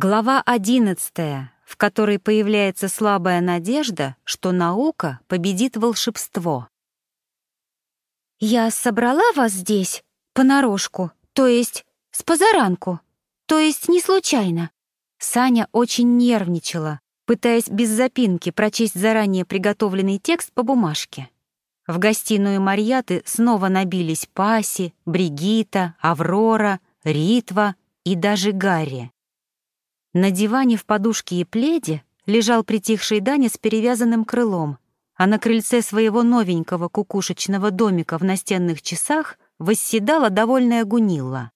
Глава одиннадцатая, в которой появляется слабая надежда, что наука победит волшебство. «Я собрала вас здесь понарошку, то есть с позаранку, то есть не случайно». Саня очень нервничала, пытаясь без запинки прочесть заранее приготовленный текст по бумажке. В гостиную Марьяты снова набились Паси, Бригита, Аврора, Ритва и даже Гарри. На диване в подушке и пледе лежал притихший Даня с перевязанным крылом, а на крыльце своего новенького кукушечного домика в настенных часах восседала довольная Гунилла.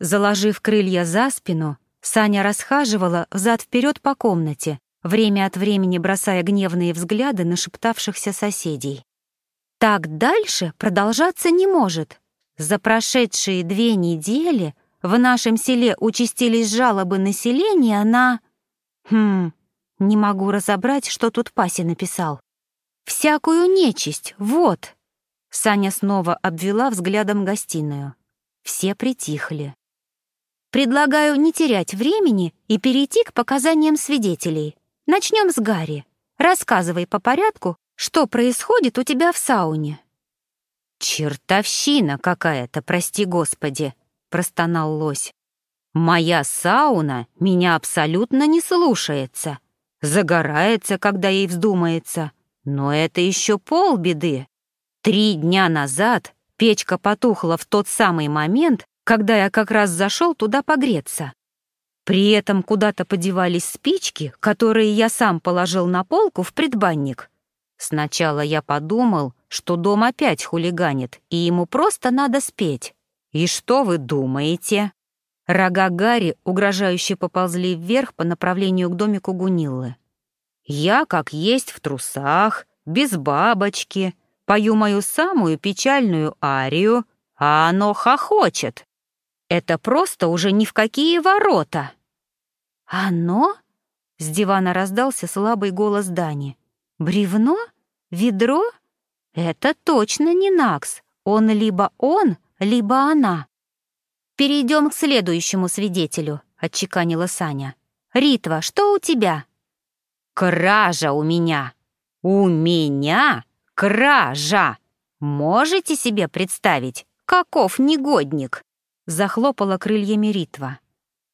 Заложив крылья за спину, Саня расхаживала взад вперед по комнате, время от времени бросая гневные взгляды на шептавшихся соседей. Так дальше продолжаться не может. За прошедшие две недели в нашем селе участились жалобы населения на... Хм, не могу разобрать, что тут Пася написал. Всякую нечисть, вот. Саня снова обвела взглядом гостиную. Все притихли. Предлагаю не терять времени и перейти к показаниям свидетелей. Начнем с Гарри. Рассказывай по порядку, что происходит у тебя в сауне?» «Чертовщина какая-то, прости господи!» — простонал лось. «Моя сауна меня абсолютно не слушается. Загорается, когда ей вздумается. Но это еще полбеды. Три дня назад печка потухла в тот самый момент, когда я как раз зашел туда погреться. При этом куда-то подевались спички, которые я сам положил на полку в предбанник. Сначала я подумал, что дом опять хулиганит, и ему просто надо спеть. И что вы думаете? Рога Гарри угрожающе поползли вверх по направлению к домику Гуниллы. Я, как есть в трусах, без бабочки, пою мою самую печальную арию, а оно хохочет. Это просто уже ни в какие ворота. «Оно?» — с дивана раздался слабый голос Дани. Бревно? Ведро? Это точно не Накс. Он либо он, либо она. Перейдем к следующему свидетелю, отчеканила Саня. Ритва, что у тебя? Кража у меня. У меня кража. Можете себе представить, каков негодник? Захлопала крыльями Ритва.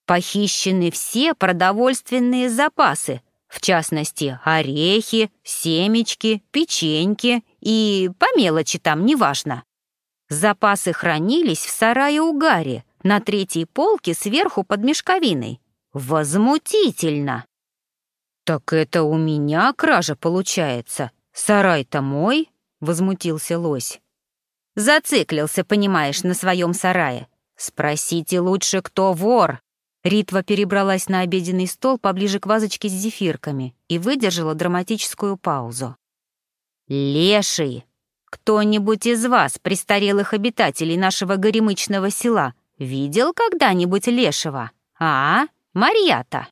Похищены все продовольственные запасы, в частности, орехи, семечки, печеньки и по мелочи там, неважно. Запасы хранились в сарае у Гарри, на третьей полке сверху под мешковиной. Возмутительно! «Так это у меня кража получается. Сарай-то мой?» — возмутился лось. «Зациклился, понимаешь, на своем сарае. Спросите лучше, кто вор, Ритва перебралась на обеденный стол поближе к вазочке с зефирками и выдержала драматическую паузу. «Леший! Кто-нибудь из вас, престарелых обитателей нашего горемычного села, видел когда-нибудь лешего? А, Марьята?»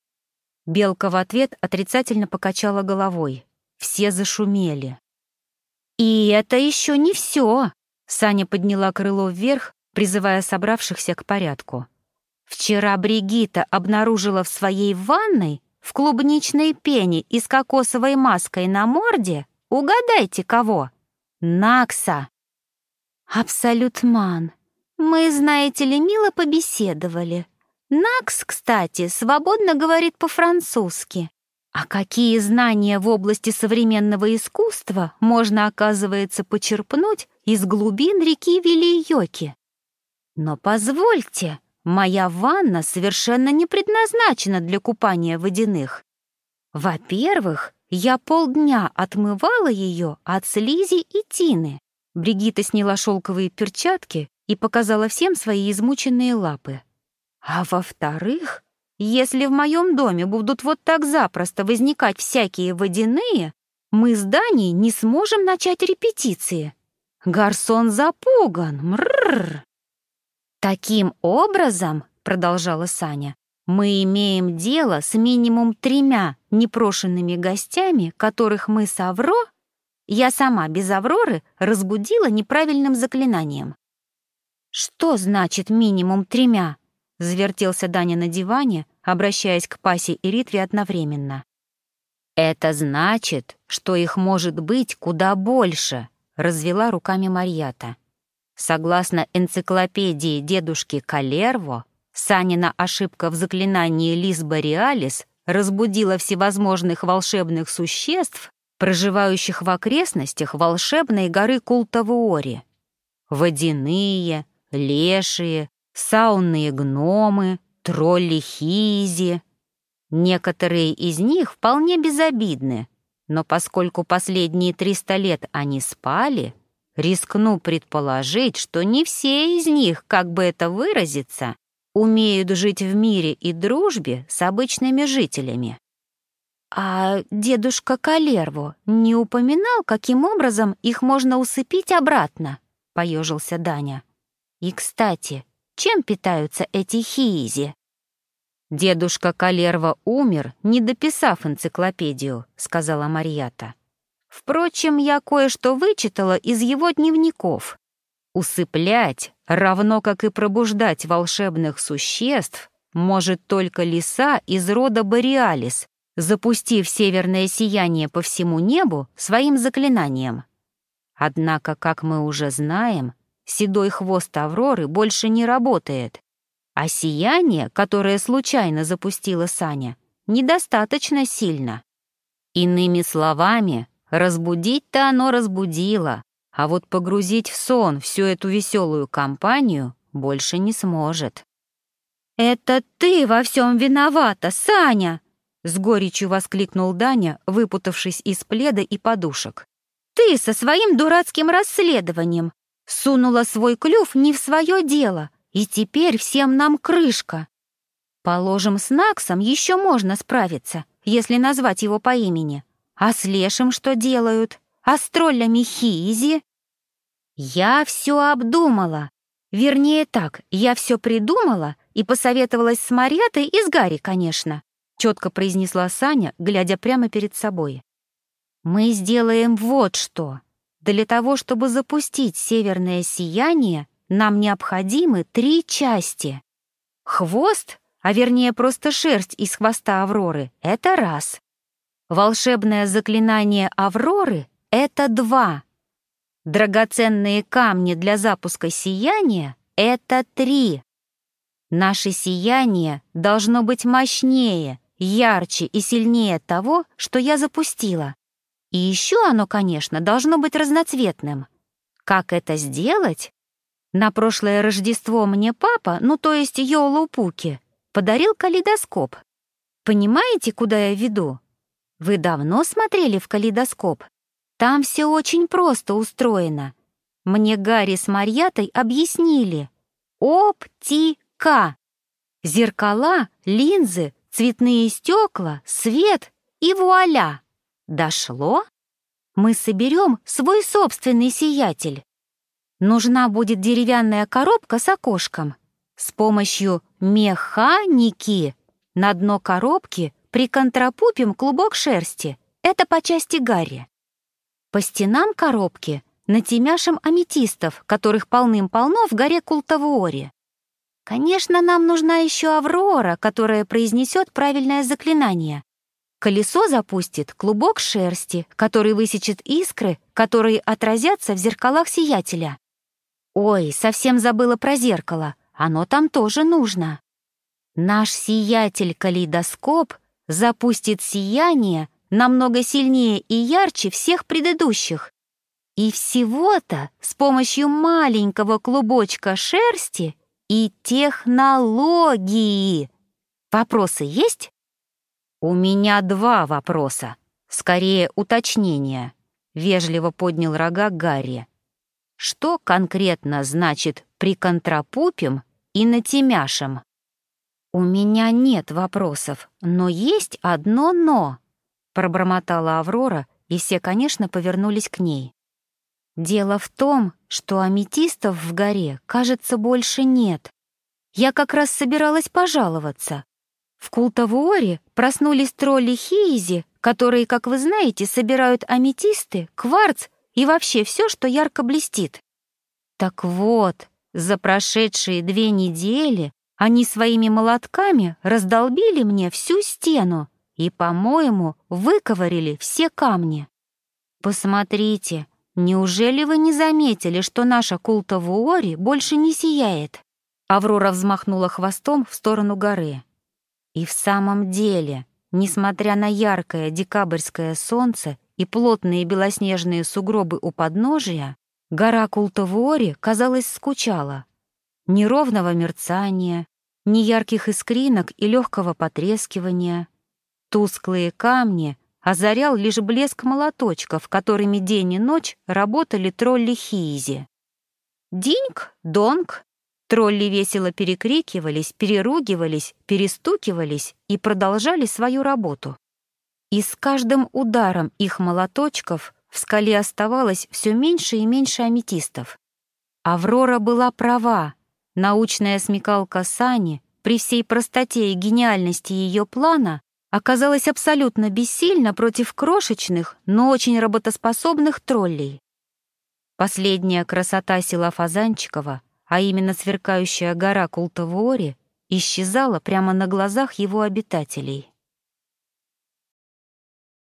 Белка в ответ отрицательно покачала головой. Все зашумели. «И это еще не все!» Саня подняла крыло вверх, призывая собравшихся к порядку. Вчера Бригита обнаружила в своей ванной в клубничной пене и с кокосовой маской на морде, угадайте кого? Накса. Абсолютман. Мы, знаете ли, мило побеседовали. Накс, кстати, свободно говорит по-французски. А какие знания в области современного искусства можно, оказывается, почерпнуть из глубин реки Вилийоки? Но позвольте, Моя ванна совершенно не предназначена для купания водяных. Во-первых, я полдня отмывала ее от слизи и тины. Бригита сняла шелковые перчатки и показала всем свои измученные лапы. А во-вторых, если в моем доме будут вот так запросто возникать всякие водяные, мы с Даней не сможем начать репетиции. Гарсон запуган, мрррр. «Таким образом, — продолжала Саня, — мы имеем дело с минимум тремя непрошенными гостями, которых мы с Авро, я сама без Авроры, разбудила неправильным заклинанием». «Что значит минимум тремя?» — Завертелся Даня на диване, обращаясь к Пасе и Ритве одновременно. «Это значит, что их может быть куда больше», — развела руками Марьята. Согласно энциклопедии дедушки Калерво, Санина ошибка в заклинании Лис Бориалис разбудила всевозможных волшебных существ, проживающих в окрестностях волшебной горы Култавуори. Водяные, лешие, саунные гномы, тролли Хизи. Некоторые из них вполне безобидны, но поскольку последние 300 лет они спали, рискну предположить, что не все из них, как бы это выразиться, умеют жить в мире и дружбе с обычными жителями. А дедушка Калерво не упоминал, каким образом их можно усыпить обратно, поежился Даня. И, кстати, чем питаются эти хиизи? Дедушка Калерва умер, не дописав энциклопедию, сказала Марьята. Впрочем, я кое-что вычитала из его дневников. Усыплять, равно как и пробуждать волшебных существ, может только лиса из рода Бориалис, запустив северное сияние по всему небу своим заклинанием. Однако, как мы уже знаем, седой хвост Авроры больше не работает, а сияние, которое случайно запустила Саня, недостаточно сильно. Иными словами, разбудить-то оно разбудило, а вот погрузить в сон всю эту веселую компанию больше не сможет. «Это ты во всем виновата, Саня!» С горечью воскликнул Даня, выпутавшись из пледа и подушек. «Ты со своим дурацким расследованием сунула свой клюв не в свое дело, и теперь всем нам крышка. Положим, с Наксом еще можно справиться, если назвать его по имени. А с Лешим что делают? А с троллями? Я все обдумала. Вернее так, я все придумала и посоветовалась с Марьятой и с Гарри, конечно четко произнесла Саня, глядя прямо перед собой. «Мы сделаем вот что. Для того, чтобы запустить северное сияние, нам необходимы три части. Хвост, а вернее просто шерсть из хвоста Авроры, — это раз. Волшебное заклинание Авроры — это два. Драгоценные камни для запуска сияния — это три. Наше сияние должно быть мощнее, ярче и сильнее того, что я запустила. И еще оно, конечно, должно быть разноцветным. Как это сделать? На прошлое Рождество мне папа, ну то есть Йолу Пуки, подарил калейдоскоп. Понимаете, куда я веду? Вы давно смотрели в калейдоскоп? Там все очень просто устроено. Мне Гарри с Марьятой объяснили. Оптика. Зеркала, линзы, цветные стекла, свет и вуаля! Дошло? Мы соберем свой собственный сиятель. Нужна будет деревянная коробка с окошком. С помощью механики на дно коробки приконтрапупим клубок шерсти. Это по части Гарри. По стенам коробки натемяшем аметистов, которых полным-полно в горе Култавуоре. Конечно, нам нужна еще Аврора, которая произнесет правильное заклинание. Колесо запустит клубок шерсти, который высечет искры, которые отразятся в зеркалах сиятеля. Ой, совсем забыла про зеркало, оно там тоже нужно. Наш сиятель-калейдоскоп запустит сияние намного сильнее и ярче всех предыдущих. И всего-то с помощью маленького клубочка шерсти и технологии. Вопросы есть? У меня два вопроса, скорее уточнения. Вежливо поднял рога Гарри. Что конкретно значит «приконтрапупим» и «натемяшем»? «У меня нет вопросов, но есть одно «но», — пробормотала Аврора, и все, конечно, повернулись к ней. Дело в том, что аметистов в горе, кажется, больше нет. Я как раз собиралась пожаловаться. В Култавуоре проснулись тролли Хиизи, которые, как вы знаете, собирают аметисты, кварц и вообще все, что ярко блестит. Так вот, за прошедшие две недели Они своими молотками раздолбили мне всю стену и, по-моему, выковырили все камни. Посмотрите, неужели вы не заметили, что наша култа Вуори больше не сияет? Аврора взмахнула хвостом в сторону горы. И в самом деле, несмотря на яркое декабрьское солнце и плотные белоснежные сугробы у подножия, гора Култавуори, казалось, скучала. Ни ровного мерцания, ни ярких искринок и легкого потрескивания. Тусклые камни озарял лишь блеск молоточков, которыми день и ночь работали тролли Хиизи. Динг, донг, тролли весело перекрикивались, переругивались, перестукивались и продолжали свою работу. И с каждым ударом их молоточков в скале оставалось все меньше и меньше аметистов. Аврора была права. Научная смекалка Сани при всей простоте и гениальности ее плана оказалась абсолютно бессильна против крошечных, но очень работоспособных троллей. Последняя красота села Фазанчикова, а именно сверкающая гора Култавуори, исчезала прямо на глазах его обитателей.